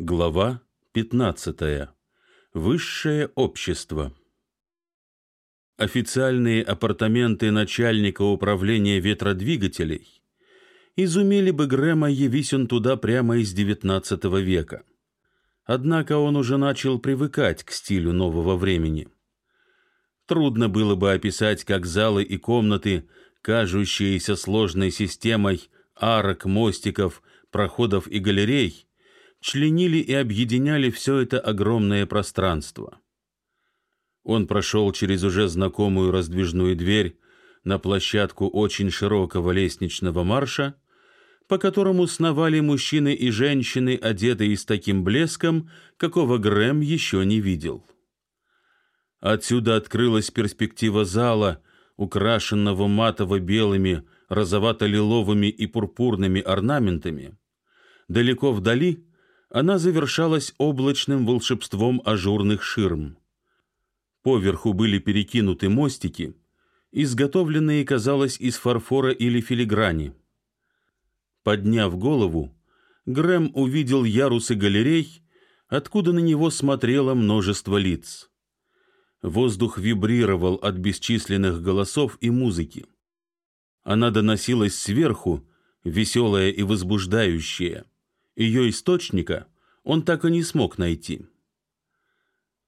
Глава 15. Высшее общество. Официальные апартаменты начальника управления ветродвигателей изумили бы Грэма, явись он туда прямо из XIX века. Однако он уже начал привыкать к стилю нового времени. Трудно было бы описать, как залы и комнаты, кажущиеся сложной системой арок, мостиков, проходов и галерей, членили и объединяли все это огромное пространство. Он прошел через уже знакомую раздвижную дверь на площадку очень широкого лестничного марша, по которому сновали мужчины и женщины, одетые с таким блеском, какого Грэм еще не видел. Отсюда открылась перспектива зала, украшенного матово-белыми, розовато-лиловыми и пурпурными орнаментами. Далеко вдали она завершалась облачным волшебством ажурных ширм. Поверху были перекинуты мостики, изготовленные, казалось, из фарфора или филиграни. Подняв голову, Грэм увидел ярусы галерей, откуда на него смотрело множество лиц. Воздух вибрировал от бесчисленных голосов и музыки. Она доносилась сверху, веселая и возбуждающая. Ее источника он так и не смог найти.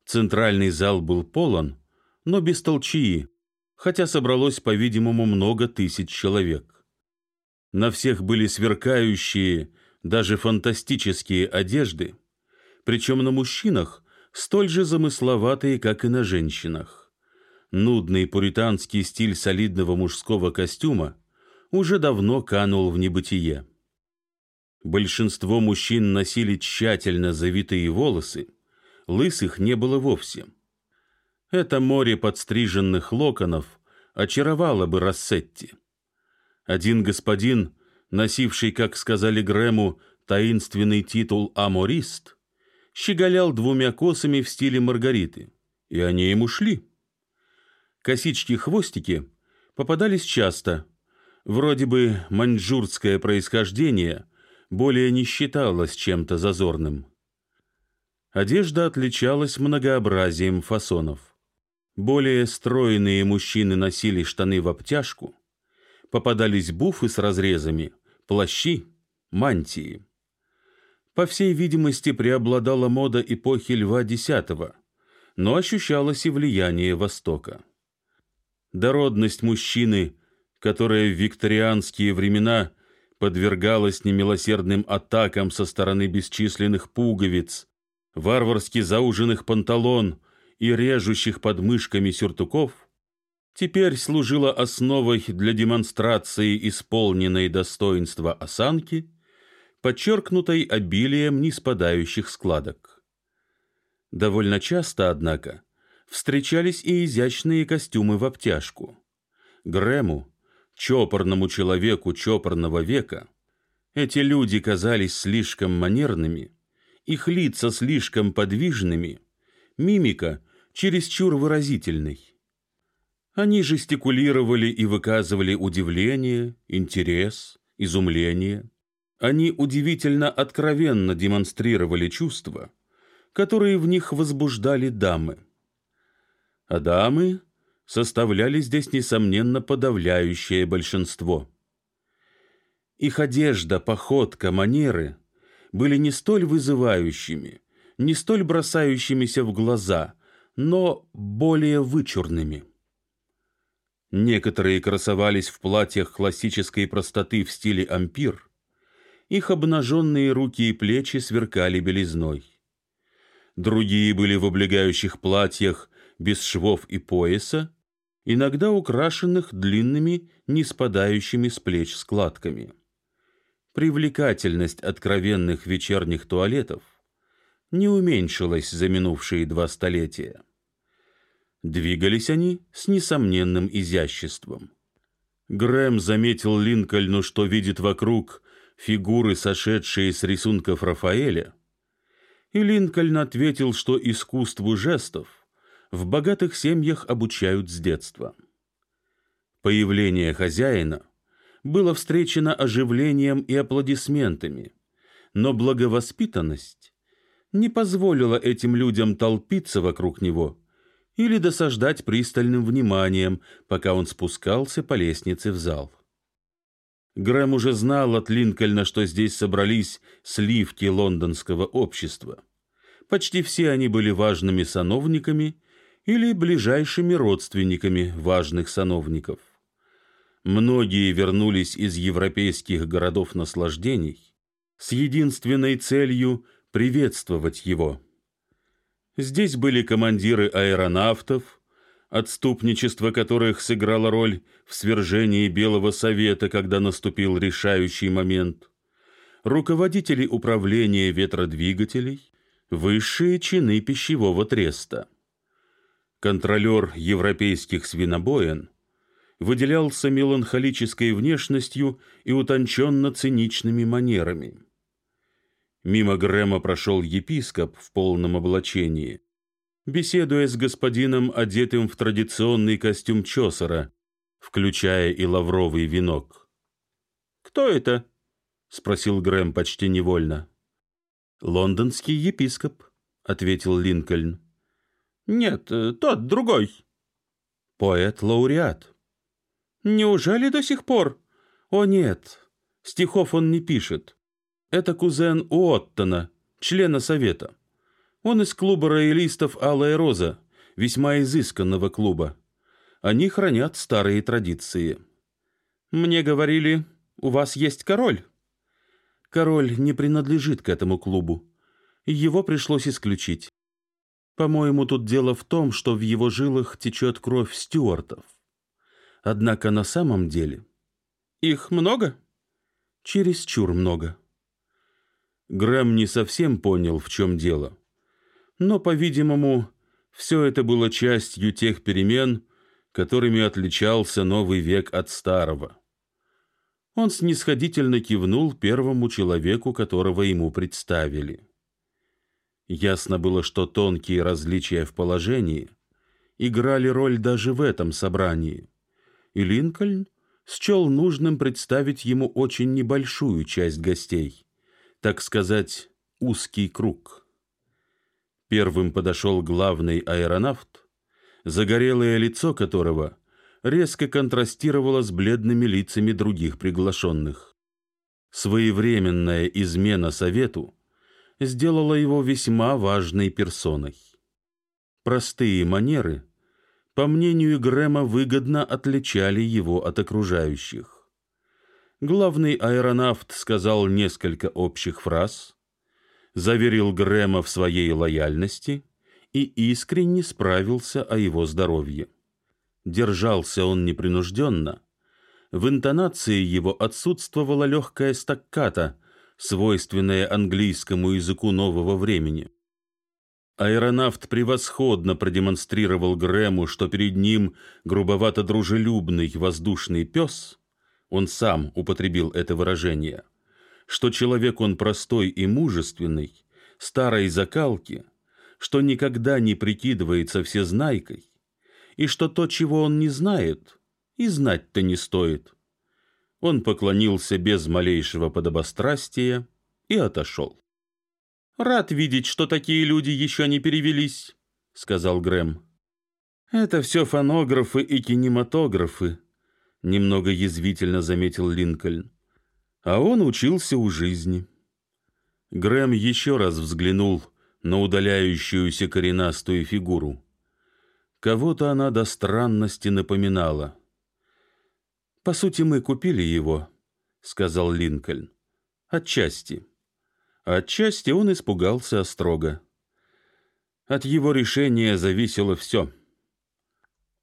Центральный зал был полон, но без толчии, хотя собралось, по-видимому, много тысяч человек. На всех были сверкающие, даже фантастические одежды, причем на мужчинах столь же замысловатые, как и на женщинах. Нудный пуританский стиль солидного мужского костюма уже давно канул в небытие. Большинство мужчин носили тщательно завитые волосы, лысых не было вовсе. Это море подстриженных локонов очаровало бы Рассетти. Один господин, носивший, как сказали Грэму, таинственный титул «Аморист», щеголял двумя косами в стиле Маргариты, и они ему шли. Косички-хвостики попадались часто, вроде бы маньчжурское происхождение – более не считалось чем-то зазорным. Одежда отличалась многообразием фасонов. Более стройные мужчины носили штаны в обтяжку, попадались буфы с разрезами, плащи, мантии. По всей видимости, преобладала мода эпохи Льва X, но ощущалось и влияние Востока. Дородность мужчины, которая в викторианские времена подвергалась немилосердным атакам со стороны бесчисленных пуговиц, варварски зауженных панталон и режущих подмышками сюртуков, теперь служила основой для демонстрации исполненной достоинства осанки, подчеркнутой обилием ниспадающих складок. Довольно часто, однако, встречались и изящные костюмы в обтяжку. Грэму, чопорному человеку чопорного века, эти люди казались слишком манерными, их лица слишком подвижными, мимика чересчур выразительной. Они жестикулировали и выказывали удивление, интерес, изумление. Они удивительно откровенно демонстрировали чувства, которые в них возбуждали дамы. А дамы составляли здесь, несомненно, подавляющее большинство. Их одежда, походка, манеры были не столь вызывающими, не столь бросающимися в глаза, но более вычурными. Некоторые красовались в платьях классической простоты в стиле ампир. Их обнаженные руки и плечи сверкали белизной. Другие были в облегающих платьях без швов и пояса, иногда украшенных длинными, не спадающими с плеч складками. Привлекательность откровенных вечерних туалетов не уменьшилась за минувшие два столетия. Двигались они с несомненным изяществом. Грэм заметил Линкольну, что видит вокруг фигуры, сошедшие с рисунков Рафаэля, и Линкольн ответил, что искусству жестов в богатых семьях обучают с детства. Появление хозяина было встречено оживлением и аплодисментами, но благовоспитанность не позволила этим людям толпиться вокруг него или досаждать пристальным вниманием, пока он спускался по лестнице в зал. Грэм уже знал от Линкольна, что здесь собрались сливки лондонского общества. Почти все они были важными сановниками или ближайшими родственниками важных сановников. Многие вернулись из европейских городов наслаждений с единственной целью приветствовать его. Здесь были командиры аэронавтов, отступничество которых сыграло роль в свержении Белого Совета, когда наступил решающий момент, руководители управления ветродвигателей, высшие чины пищевого треста. Контролер европейских свинобоин выделялся меланхолической внешностью и утонченно-циничными манерами. Мимо Грэма прошел епископ в полном облачении, беседуя с господином, одетым в традиционный костюм чосера, включая и лавровый венок. «Кто это?» — спросил Грэм почти невольно. «Лондонский епископ», — ответил Линкольн. «Нет, э, тот, другой». «Поэт-лауреат». «Неужели до сих пор?» «О, нет, стихов он не пишет. Это кузен Уоттона, члена совета. Он из клуба роялистов «Алая роза», весьма изысканного клуба. Они хранят старые традиции. Мне говорили, у вас есть король. Король не принадлежит к этому клубу. Его пришлось исключить. По-моему, тут дело в том, что в его жилах течет кровь стюартов. Однако на самом деле... Их много? Чересчур много. Грэм не совсем понял, в чем дело но, по-видимому, все это было частью тех перемен, которыми отличался новый век от старого. Он снисходительно кивнул первому человеку, которого ему представили. Ясно было, что тонкие различия в положении играли роль даже в этом собрании, и Линкольн счел нужным представить ему очень небольшую часть гостей, так сказать, узкий круг. Первым подошел главный аэронавт, загорелое лицо которого резко контрастировало с бледными лицами других приглашенных. Своевременная измена совету сделала его весьма важной персоной. Простые манеры, по мнению Грэма, выгодно отличали его от окружающих. Главный аэронавт сказал несколько общих фраз, заверил Грэма в своей лояльности и искренне справился о его здоровье. Держался он непринужденно. В интонации его отсутствовала легкая стакката, свойственная английскому языку нового времени. Аэронавт превосходно продемонстрировал Грэму, что перед ним грубовато-дружелюбный воздушный пес, он сам употребил это выражение – что человек он простой и мужественный, старой закалки, что никогда не прикидывается всезнайкой, и что то, чего он не знает, и знать-то не стоит. Он поклонился без малейшего подобострастия и отошел. «Рад видеть, что такие люди еще не перевелись», — сказал Грэм. «Это все фонографы и кинематографы», — немного язвительно заметил Линкольн а он учился у жизни. Грэм еще раз взглянул на удаляющуюся коренастую фигуру. Кого-то она до странности напоминала. «По сути, мы купили его», — сказал Линкольн. «Отчасти». Отчасти он испугался строго. От его решения зависело все.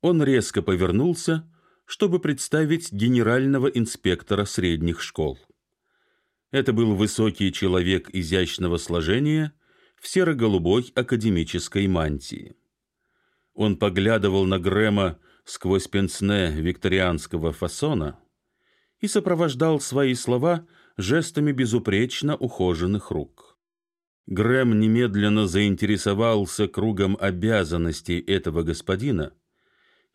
Он резко повернулся, чтобы представить генерального инспектора средних школ. Это был высокий человек изящного сложения в серо-голубой академической мантии. Он поглядывал на Грэма сквозь пенсне викторианского фасона и сопровождал свои слова жестами безупречно ухоженных рук. Грэм немедленно заинтересовался кругом обязанностей этого господина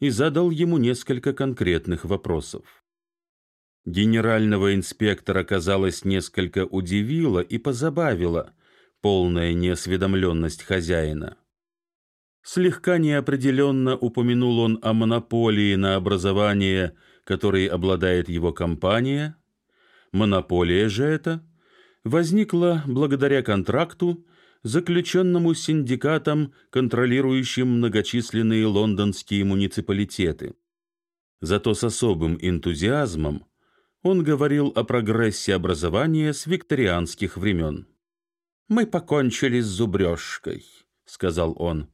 и задал ему несколько конкретных вопросов. Генерального инспектора, казалось, несколько удивило и позабавило полная неосведомленность хозяина. Слегка неопределенно упомянул он о монополии на образование, которой обладает его компания. Монополия же эта возникла благодаря контракту, заключенному синдикатом, контролирующим многочисленные лондонские муниципалитеты. Зато с особым энтузиазмом он говорил о прогрессе образования с викторианских времен. «Мы покончили с зубрежкой», — сказал он.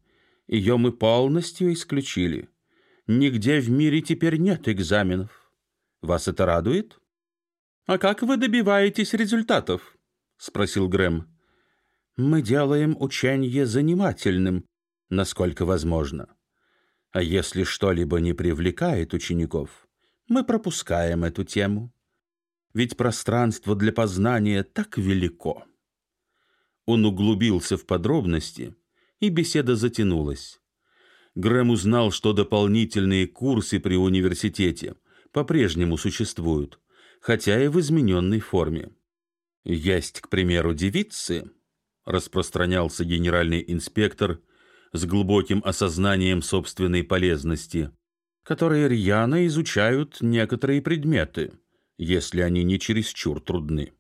«Ее мы полностью исключили. Нигде в мире теперь нет экзаменов. Вас это радует?» «А как вы добиваетесь результатов?» — спросил Грэм. «Мы делаем учение занимательным, насколько возможно. А если что-либо не привлекает учеников, мы пропускаем эту тему. Ведь пространство для познания так велико. Он углубился в подробности, и беседа затянулась. Грэм узнал, что дополнительные курсы при университете по-прежнему существуют, хотя и в измененной форме. Есть, к примеру, девицы, распространялся генеральный инспектор – с глубоким осознанием собственной полезности, которые рьяно изучают некоторые предметы, если они не чересчур трудны.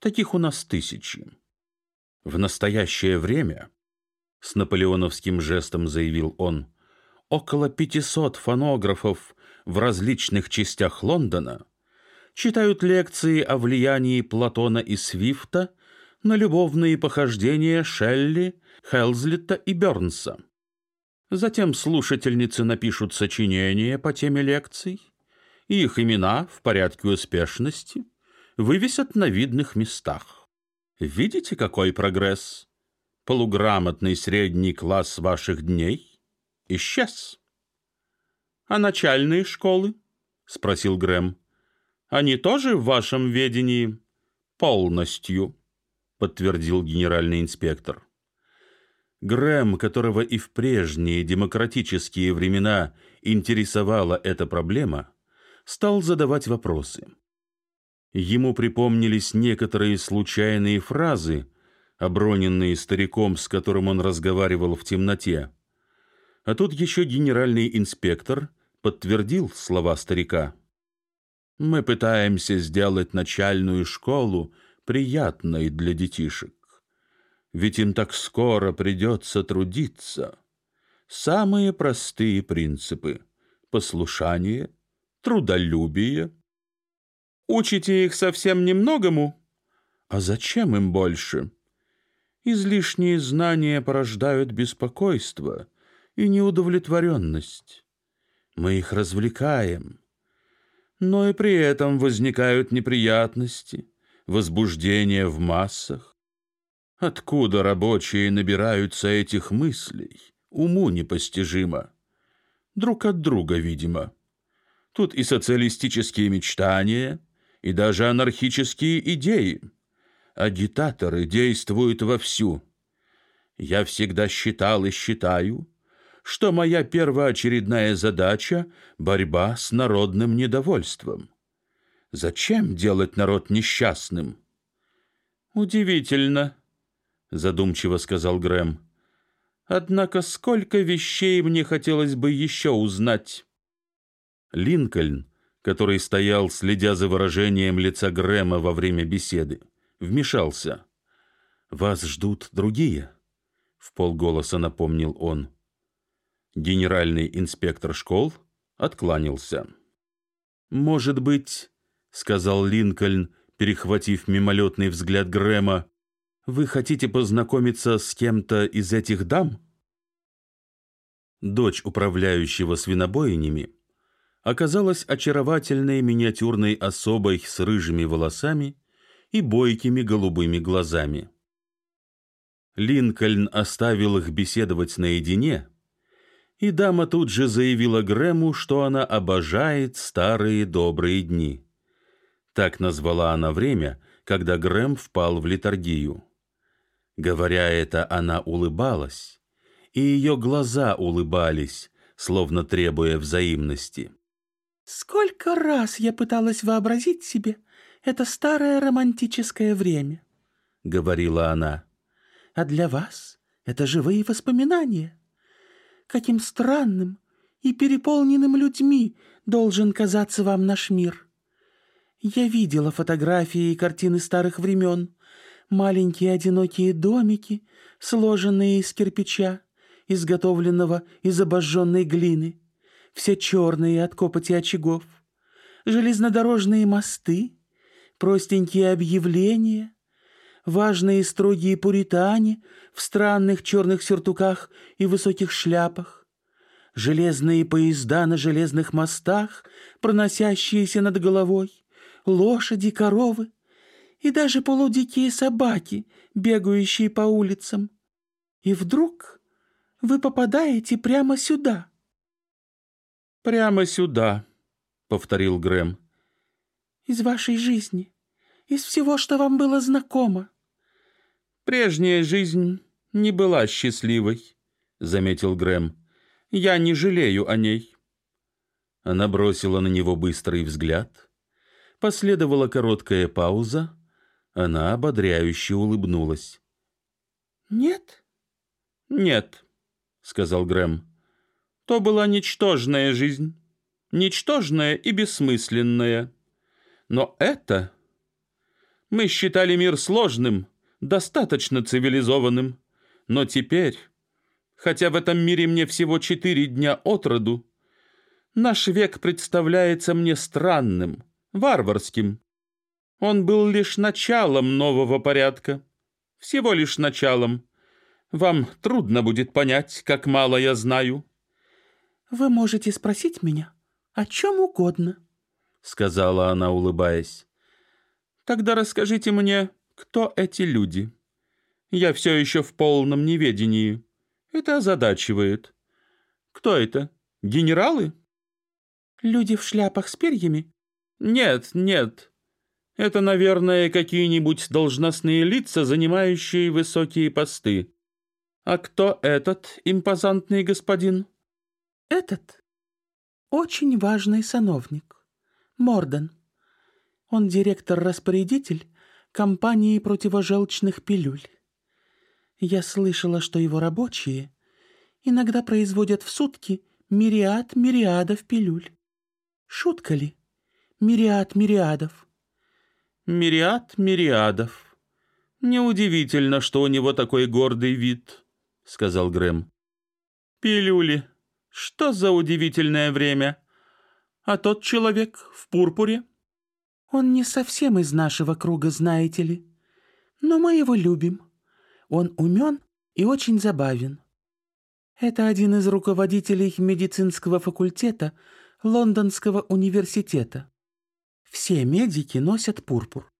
Таких у нас тысячи. В настоящее время, с наполеоновским жестом заявил он, около 500 фонографов в различных частях Лондона читают лекции о влиянии Платона и Свифта на любовные похождения Шелли Хелзлита и Бернса. Затем слушательницы напишут сочинения по теме лекций, и их имена в порядке успешности вывесят на видных местах. Видите, какой прогресс? Полуграмотный средний класс ваших дней исчез. — А начальные школы? — спросил Грэм. — Они тоже в вашем ведении? — Полностью, — подтвердил генеральный инспектор. Грэм, которого и в прежние демократические времена интересовала эта проблема, стал задавать вопросы. Ему припомнились некоторые случайные фразы, оброненные стариком, с которым он разговаривал в темноте. А тут еще генеральный инспектор подтвердил слова старика. «Мы пытаемся сделать начальную школу приятной для детишек ведь им так скоро придется трудиться. Самые простые принципы — послушание, трудолюбие. Учите их совсем немногому? А зачем им больше? Излишние знания порождают беспокойство и неудовлетворенность. Мы их развлекаем, но и при этом возникают неприятности, возбуждение в массах, Откуда рабочие набираются этих мыслей? Уму непостижимо. Друг от друга, видимо. Тут и социалистические мечтания, и даже анархические идеи. Агитаторы действуют вовсю. Я всегда считал и считаю, что моя первоочередная задача — борьба с народным недовольством. Зачем делать народ несчастным? Удивительно, — задумчиво сказал Грэм. «Однако сколько вещей мне хотелось бы еще узнать». Линкольн, который стоял, следя за выражением лица Грэма во время беседы, вмешался. «Вас ждут другие?» — в полголоса напомнил он. Генеральный инспектор школ откланялся. «Может быть, — сказал Линкольн, перехватив мимолетный взгляд Грэма, вы хотите познакомиться с кем-то из этих дам? Дочь управляющего свинобойнями оказалась очаровательной миниатюрной особой с рыжими волосами и бойкими голубыми глазами. Линкольн оставил их беседовать наедине, и дама тут же заявила Грэму, что она обожает старые добрые дни. Так назвала она время, когда Грэм впал в литургию. Говоря это, она улыбалась, и ее глаза улыбались, словно требуя взаимности. «Сколько раз я пыталась вообразить себе это старое романтическое время», — говорила она. а для вас это живые воспоминания. Каким странным и переполненным людьми должен казаться вам наш мир. Я видела фотографии и картины старых времен, маленькие одинокие домики, сложенные из кирпича, изготовленного из обожженной глины, все черные от копоти очагов, железнодорожные мосты, простенькие объявления, важные и строгие пуритане в странных черных сюртуках и высоких шляпах, железные поезда на железных мостах, проносящиеся над головой, лошади, коровы и даже полудикие собаки, бегающие по улицам. И вдруг вы попадаете прямо сюда. «Прямо сюда», — повторил Грэм. «Из вашей жизни, из всего, что вам было знакомо». «Прежняя жизнь не была счастливой», — заметил Грэм. «Я не жалею о ней». Она бросила на него быстрый взгляд. Последовала короткая пауза. Она ободряюще улыбнулась. «Нет?» «Нет», — сказал Грэм. «То была ничтожная жизнь, ничтожная и бессмысленная. Но это... Мы считали мир сложным, достаточно цивилизованным. Но теперь, хотя в этом мире мне всего четыре дня от роду, наш век представляется мне странным, варварским. Он был лишь началом нового порядка, всего лишь началом. Вам трудно будет понять, как мало я знаю. Вы можете спросить меня о чем угодно, сказала она, улыбаясь. Тогда расскажите мне, кто эти люди. Я все еще в полном неведении. Это озадачивает. Кто это? Генералы? Люди в шляпах с перьями? Нет, нет. Это, наверное, какие-нибудь должностные лица, занимающие высокие посты. А кто этот импозантный господин? Этот очень важный сановник. Морден. Он директор-распорядитель компании противожелчных пилюль. Я слышала, что его рабочие иногда производят в сутки мириад мириадов пилюль. Шутка ли? Мириад мириадов. Мириад мириадов. Неудивительно, что у него такой гордый вид, сказал Грэм. Пилюли. Что за удивительное время? А тот человек в пурпуре? Он не совсем из нашего круга, знаете ли. Но мы его любим. Он умен и очень забавен. Это один из руководителей медицинского факультета Лондонского университета. Все медики носят пурпур.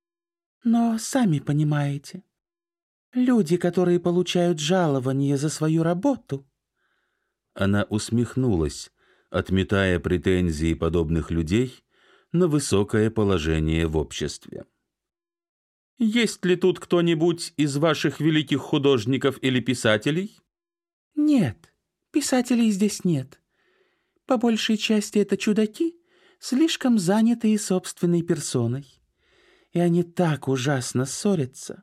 Но сами понимаете, люди, которые получают жалование за свою работу... Она усмехнулась, отметая претензии подобных людей на высокое положение в обществе. «Есть ли тут кто-нибудь из ваших великих художников или писателей?» «Нет, писателей здесь нет. По большей части это чудаки, слишком занятые собственной персоной. И они так ужасно ссорятся.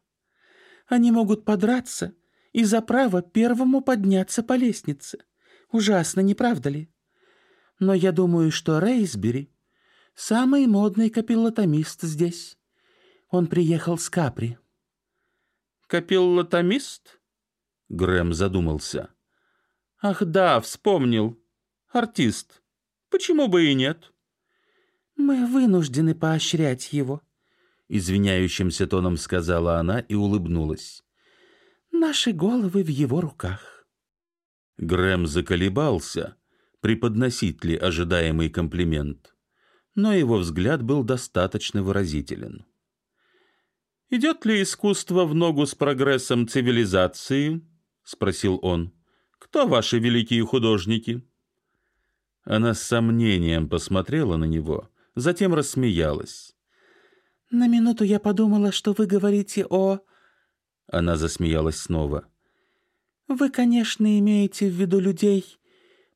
Они могут подраться из-за права первому подняться по лестнице. Ужасно, не правда ли? Но я думаю, что Рейсбери Самый модный капиллотомист здесь. Он приехал с Капри. Капиллотомист? Грэм задумался. Ах да, вспомнил. Артист. Почему бы и нет? Мы вынуждены поощрять его. Извиняющимся тоном сказала она и улыбнулась. Наши головы в его руках. Грэм заколебался, преподносить ли ожидаемый комплимент но его взгляд был достаточно выразителен. «Идет ли искусство в ногу с прогрессом цивилизации?» — спросил он. «Кто ваши великие художники?» Она с сомнением посмотрела на него, затем рассмеялась. «На минуту я подумала, что вы говорите о...» Она засмеялась снова. «Вы, конечно, имеете в виду людей,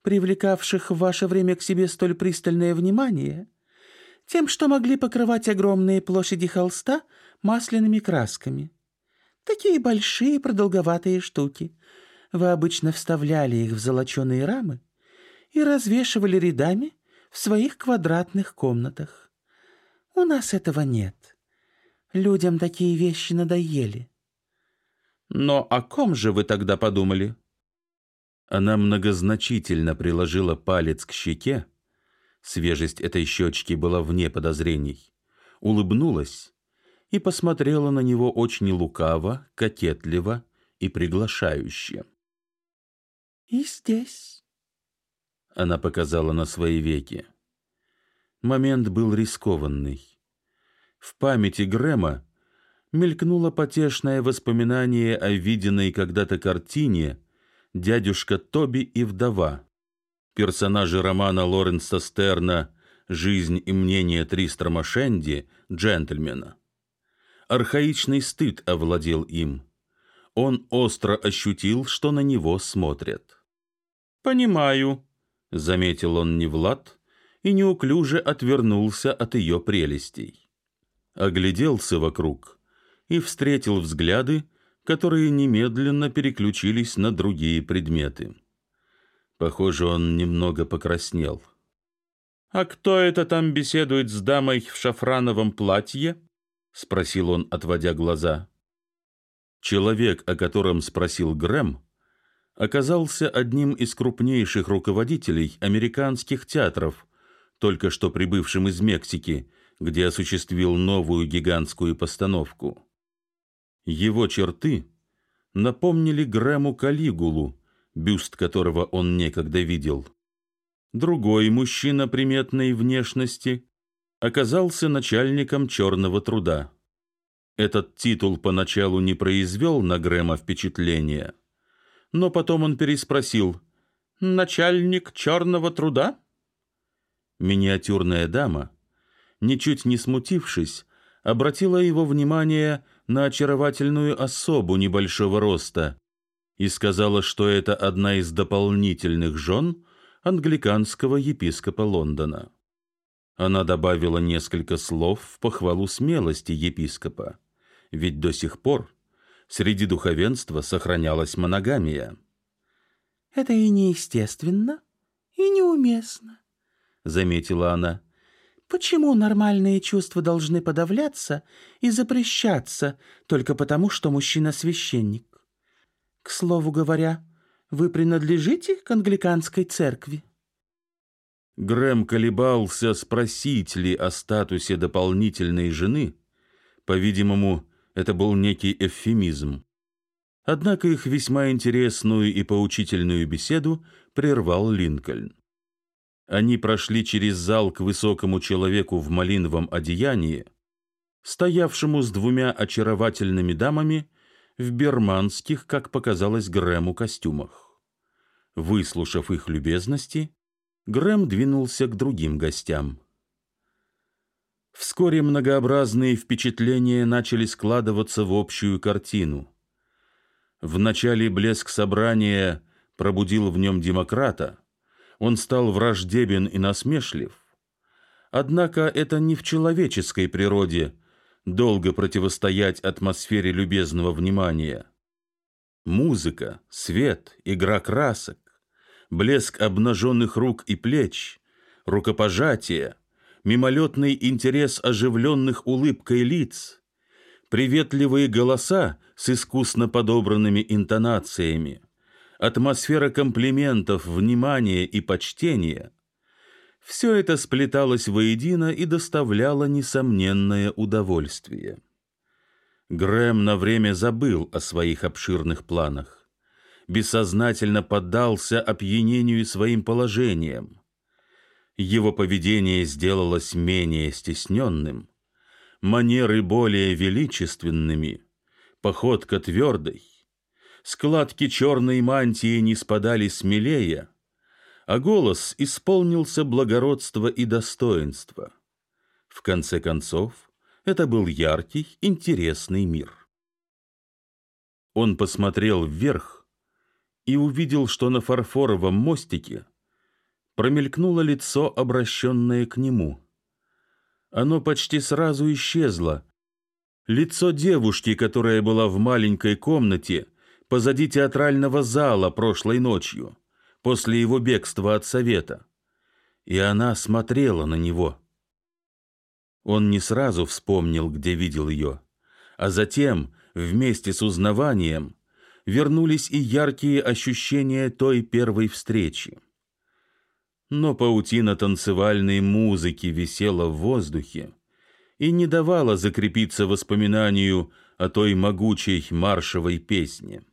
привлекавших в ваше время к себе столь пристальное внимание, тем, что могли покрывать огромные площади холста масляными красками. Такие большие продолговатые штуки. Вы обычно вставляли их в золоченые рамы и развешивали рядами в своих квадратных комнатах. У нас этого нет. Людям такие вещи надоели. Но о ком же вы тогда подумали? Она многозначительно приложила палец к щеке. Свежесть этой щечки была вне подозрений. Улыбнулась и посмотрела на него очень лукаво, кокетливо и приглашающе. «И здесь?» Она показала на свои веки. Момент был рискованный. В памяти Грэма мелькнуло потешное воспоминание о виденной когда-то картине «Дядюшка Тоби и вдова». Персонажи романа Лоренса Стерна «Жизнь и мнение Тристрама Шенди» джентльмена. Архаичный стыд овладел им. Он остро ощутил, что на него смотрят. «Понимаю», — заметил он не Влад и неуклюже отвернулся от ее прелестей. Огляделся вокруг и встретил взгляды, которые немедленно переключились на другие предметы. Похоже, он немного покраснел. «А кто это там беседует с дамой в шафрановом платье?» — спросил он, отводя глаза. Человек, о котором спросил Грэм, оказался одним из крупнейших руководителей американских театров, только что прибывшим из Мексики, где осуществил новую гигантскую постановку. Его черты напомнили Грэму Калигулу, бюст которого он некогда видел. Другой мужчина приметной внешности оказался начальником черного труда. Этот титул поначалу не произвел на Грэма впечатления, но потом он переспросил «Начальник черного труда?» Миниатюрная дама, ничуть не смутившись, обратила его внимание на очаровательную особу небольшого роста и сказала, что это одна из дополнительных жен англиканского епископа Лондона. Она добавила несколько слов в похвалу смелости епископа, ведь до сих пор среди духовенства сохранялась моногамия. «Это и неестественно, и неуместно», — заметила она. «Почему нормальные чувства должны подавляться и запрещаться только потому, что мужчина священник? К слову говоря, вы принадлежите к англиканской церкви?» Грэм колебался, спросить ли о статусе дополнительной жены. По-видимому, это был некий эвфемизм. Однако их весьма интересную и поучительную беседу прервал Линкольн. Они прошли через зал к высокому человеку в малиновом одеянии, стоявшему с двумя очаровательными дамами в берманских, как показалось Грэму, костюмах. Выслушав их любезности, Грэм двинулся к другим гостям. Вскоре многообразные впечатления начали складываться в общую картину. Вначале блеск собрания пробудил в нем демократа, он стал враждебен и насмешлив. Однако это не в человеческой природе долго противостоять атмосфере любезного внимания. Музыка, свет, игра красок, блеск обнаженных рук и плеч, рукопожатие, мимолетный интерес оживленных улыбкой лиц, приветливые голоса с искусно подобранными интонациями, атмосфера комплиментов, внимания и почтения – все это сплеталось воедино и доставляло несомненное удовольствие. Грэм на время забыл о своих обширных планах. Бессознательно поддался опьянению своим положением. Его поведение сделалось менее стесненным, манеры более величественными, походка твердой, складки черной мантии не спадали смелее, а голос исполнился благородства и достоинства. В конце концов, это был яркий, интересный мир. Он посмотрел вверх и увидел, что на фарфоровом мостике промелькнуло лицо, обращенное к нему. Оно почти сразу исчезло. лицо девушки, которая была в маленькой комнате позади театрального зала прошлой ночью, после его бегства от совета. И она смотрела на него. Он не сразу вспомнил, где видел ее, а затем, вместе с узнаванием, вернулись и яркие ощущения той первой встречи. Но паутина танцевальной музыки висела в воздухе и не давала закрепиться воспоминанию о той могучей маршевой песне.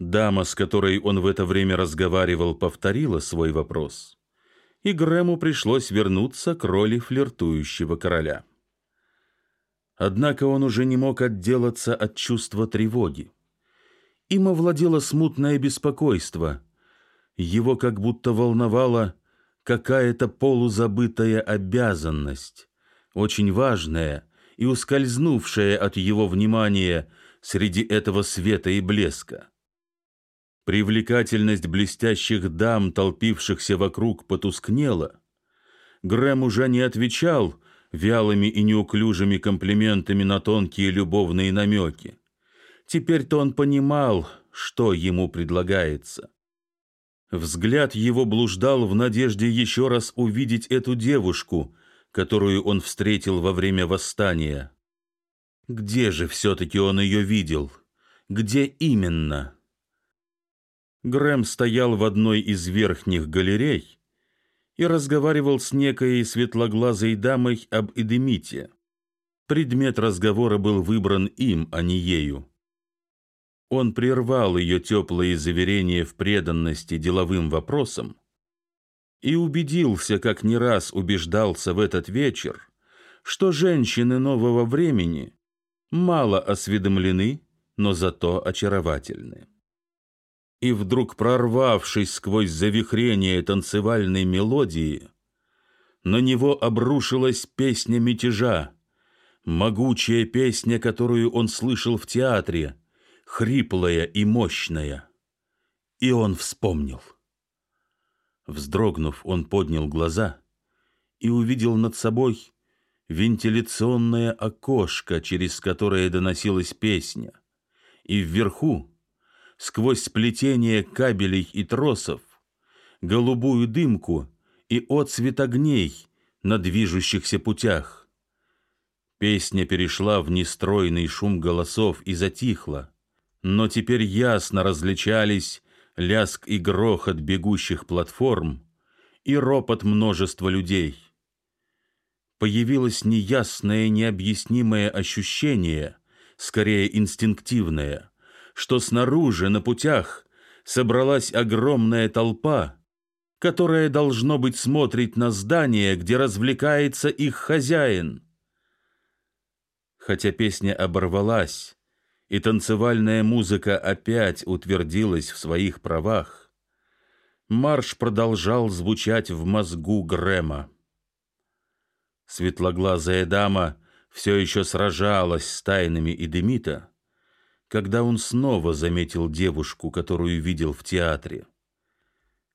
Дама, с которой он в это время разговаривал, повторила свой вопрос, и Грэму пришлось вернуться к роли флиртующего короля. Однако он уже не мог отделаться от чувства тревоги. Им овладело смутное беспокойство. Его как будто волновала какая-то полузабытая обязанность, очень важная и ускользнувшая от его внимания среди этого света и блеска. Привлекательность блестящих дам, толпившихся вокруг, потускнела. Грэм уже не отвечал вялыми и неуклюжими комплиментами на тонкие любовные намеки. Теперь-то он понимал, что ему предлагается. Взгляд его блуждал в надежде еще раз увидеть эту девушку, которую он встретил во время восстания. Где же все-таки он ее видел? Где именно? Грэм стоял в одной из верхних галерей и разговаривал с некой светлоглазой дамой об Эдемите. Предмет разговора был выбран им, а не ею. Он прервал ее теплые заверения в преданности деловым вопросам и убедился, как не раз убеждался в этот вечер, что женщины нового времени мало осведомлены, но зато очаровательны. И вдруг прорвавшись сквозь завихрение танцевальной мелодии, на него обрушилась песня мятежа, могучая песня, которую он слышал в театре, хриплая и мощная. И он вспомнил. Вздрогнув, он поднял глаза и увидел над собой вентиляционное окошко, через которое доносилась песня, и вверху, сквозь сплетение кабелей и тросов, голубую дымку и отцвет огней на движущихся путях. Песня перешла в нестройный шум голосов и затихла но теперь ясно различались ляск и грохот бегущих платформ и ропот множества людей. Появилось неясное, необъяснимое ощущение, скорее инстинктивное, что снаружи, на путях, собралась огромная толпа, которая, должно быть, смотрит на здание, где развлекается их хозяин. Хотя песня оборвалась, и танцевальная музыка опять утвердилась в своих правах, марш продолжал звучать в мозгу Грэма. Светлоглазая дама все еще сражалась с тайнами Эдемита, когда он снова заметил девушку, которую видел в театре.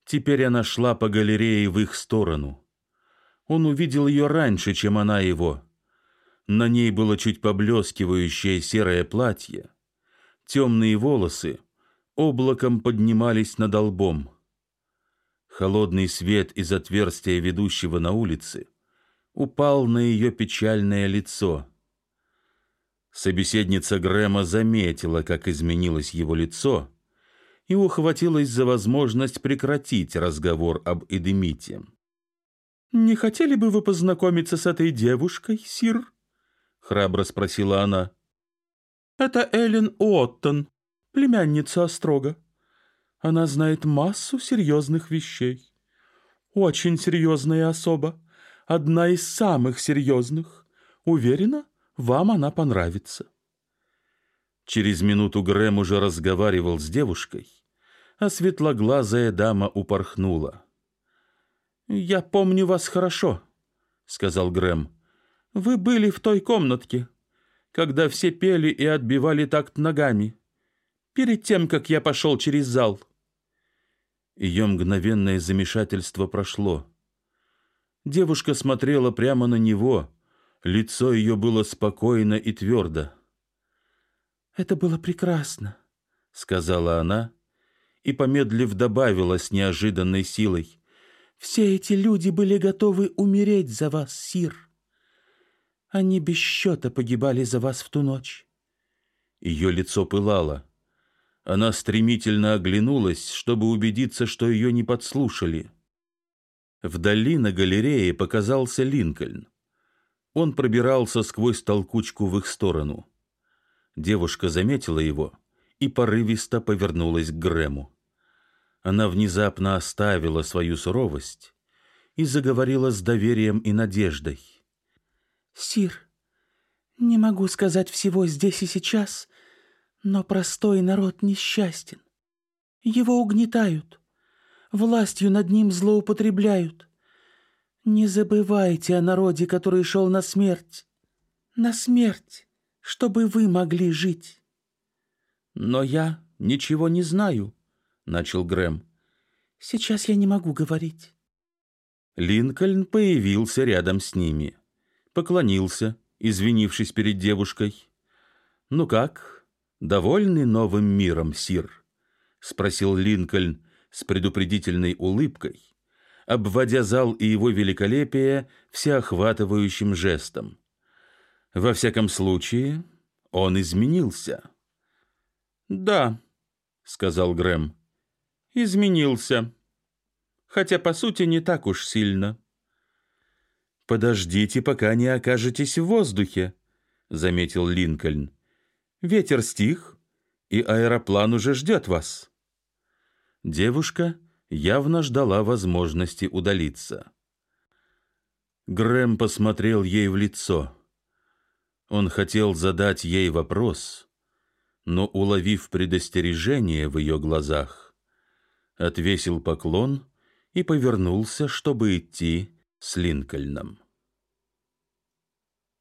Теперь она шла по галерее в их сторону. Он увидел ее раньше, чем она его — на ней было чуть поблескивающее серое платье. Темные волосы облаком поднимались над лбом. Холодный свет из отверстия, ведущего на улице, упал на ее печальное лицо. Собеседница Грэма заметила, как изменилось его лицо, и ухватилась за возможность прекратить разговор об Эдемите. «Не хотели бы вы познакомиться с этой девушкой, сир?» храбро спросила она. Это Эллен Уоттон, племянница Острога. Она знает массу серьезных вещей. Очень серьезная особа, одна из самых серьезных. Уверена, вам она понравится. Через минуту Грэм уже разговаривал с девушкой, а светлоглазая дама упорхнула. «Я помню вас хорошо», — сказал Грэм. Вы были в той комнатке, когда все пели и отбивали такт ногами, перед тем, как я пошел через зал. Ее мгновенное замешательство прошло. Девушка смотрела прямо на него, Лицо ее было спокойно и твердо. «Это было прекрасно», — сказала она, и, помедлив, добавила с неожиданной силой. «Все эти люди были готовы умереть за вас, Сир. Они без счета погибали за вас в ту ночь». Ее лицо пылало. Она стремительно оглянулась, чтобы убедиться, что ее не подслушали. Вдали на галерее показался Линкольн. Он пробирался сквозь толкучку в их сторону. Девушка заметила его и порывисто повернулась к Грэму. Она внезапно оставила свою суровость и заговорила с доверием и надеждой. «Сир, не могу сказать всего здесь и сейчас, но простой народ несчастен. Его угнетают, властью над ним злоупотребляют. Не забывайте о народе, который шел на смерть. На смерть, чтобы вы могли жить. Но я ничего не знаю, начал Грэм. Сейчас я не могу говорить. Линкольн появился рядом с ними, поклонился, извинившись перед девушкой. Ну как, довольны новым миром, сир? спросил Линкольн с предупредительной улыбкой обводя зал и его великолепие всеохватывающим жестом. Во всяком случае, он изменился. «Да», — сказал Грэм, — «изменился. Хотя, по сути, не так уж сильно». «Подождите, пока не окажетесь в воздухе», — заметил Линкольн. «Ветер стих, и аэроплан уже ждет вас». Девушка явно ждала возможности удалиться. Грэм посмотрел ей в лицо. Он хотел задать ей вопрос, но, уловив предостережение в ее глазах, отвесил поклон и повернулся, чтобы идти с Линкольном.